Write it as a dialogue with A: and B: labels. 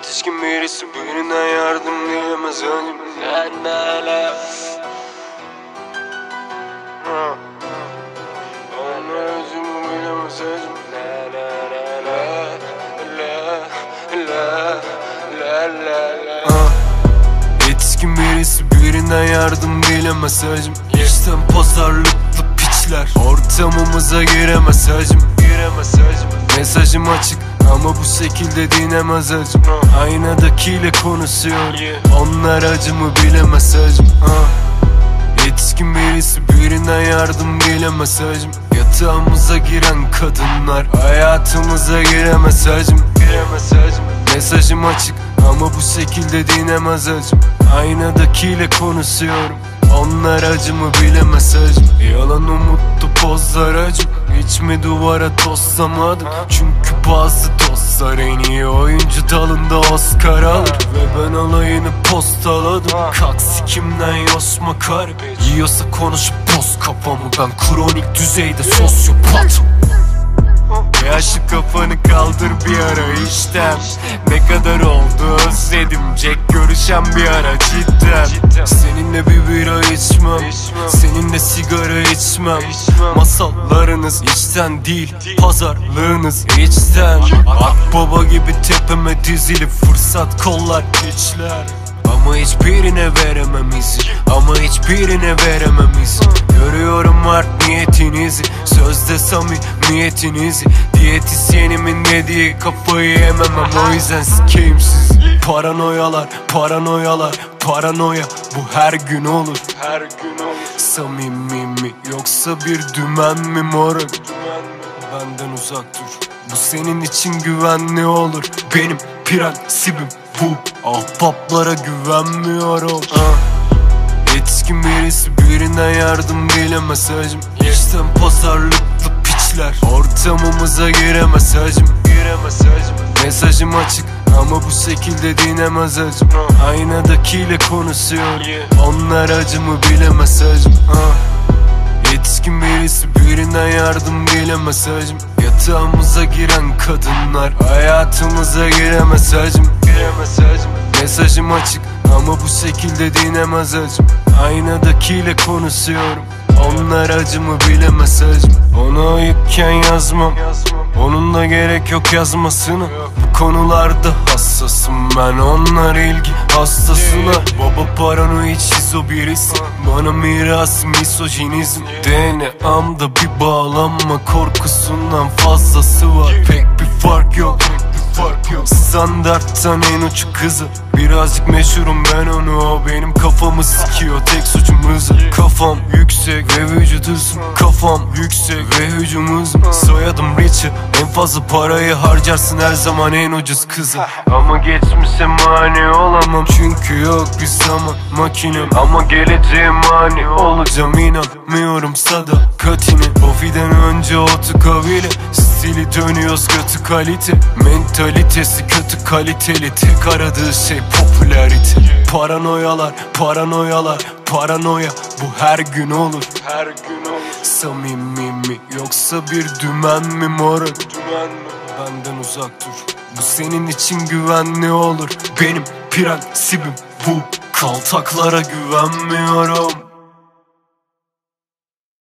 A: Yetişkin birisi birine yardım diyemez hacım La la la Ha. Anne özümü bilemez hacım La la la la La la la la la. Yetişkin birisi birinden yardım dilemez hacım İşten pazarlıklı piçler. Ortamımıza giremez hacım Giremez hacım Mesajım açık ama bu şekilde dinemez hacım Aynadakiyle konuşuyor. Onlar acımı bilemez hacım Yetişkin birisi birinden yardım dilemez hacım Yatağımıza giren kadınlar Hayatımıza giremez hacım Mesajım açık ama bu şekilde dinemez hacım Aynadakiyle konuşuyorum. Onlar acımı bilemez hacım Yalan umutlu pozlar acım. Hiç mi duvara toslamadım Çünkü bazı dostlar en iyi oyuncu dalında Oscar alır Ve ben alayını postaladım. Kalk sikimden yosma kar Yiyorsa konuş boz kafamı. Ben kronik düzeyde sosyopatım Yaşlı kafanı kaldır bir ara işten. Ne kadar oldu özledim. Jack görüşen bir ara cidden içmem. Seninle sigara içmem. Masallarınız içten değil Pazarlığınız içten. Akbaba gibi tepeme dizili Fırsat kollar güçler ama hiçbirine veremem izi Ama hiçbirine veremem izi Görüyorum art niyetinizi. Sözde samimiyetinizi. Diyetisyenimin dediği kafayı yememem O yüzden sikeyim sizi. Paranoyalar, paranoyalar, paranoya. Bu her gün olur. Her gün olur. Samimi mi yoksa bir dümen mi moruk? Benden uzak dur. Bu senin için güvenli olur. Benim prensibim Ahbaplara güvenmiyorum. Ah. Yetişkin birisi birinden yardım dilemez hacım İşten pazarlıklı piçler. Ortamımıza giremez hacım Giremez hacım Mesajım açık ama bu şekilde dinemez hacım Aynadakiyle konuşuyor. Onlar acımı bilemez hacım ah. Yetişkin birisi birinden yardım dilemez hacım Yatağımıza giren kadınlar Hayatımıza giremez hacım Giremez hacım Mesajım açık ama bu şekilde dinemez hacım Aynadakiyle konuşuyorum Onlar acımı bilemez hacım Ona ayıpken yazmam Onunla gerek yok yazmasına. Bu konularda hassasım ben. Onlar ilgi hastasına. Baba paranoid şizo birisi Bana miras misojinizm. DNA'mda bir bağlanma korkusundan fazlası var. Pek bir fark yok fark yok. Standarttan en uç kızı. Birazcık meşhurum ben onu O benim kafamı sikiyor. Tek suçum hızı Kafam yüksek ve vücuduzum. Kafam yüksek ve hücumuzum. Soyadım Richie. En fazla parayı harcarsın her zaman en ucuz kızı Ama geçmişe mani olamam. Çünkü yok bir zaman makinem Ama geleceğe mani olacağım inanmıyorum. Sadakatine Ofiden önce otu kavile Stili dönüyoruz kötü kalite. Mentalitesi kötü kaliteli Tek aradığı şey popülarite Paranoyalar, paranoyalar, paranoya. Bu her gün olur. Her gün olur. Samimi mi yoksa bir dümen mi moruk? Dümen mi? Benden uzak dur. Bu senin için güvenli olur. Benim prensibim bu. Kaltaklara güvenmiyorum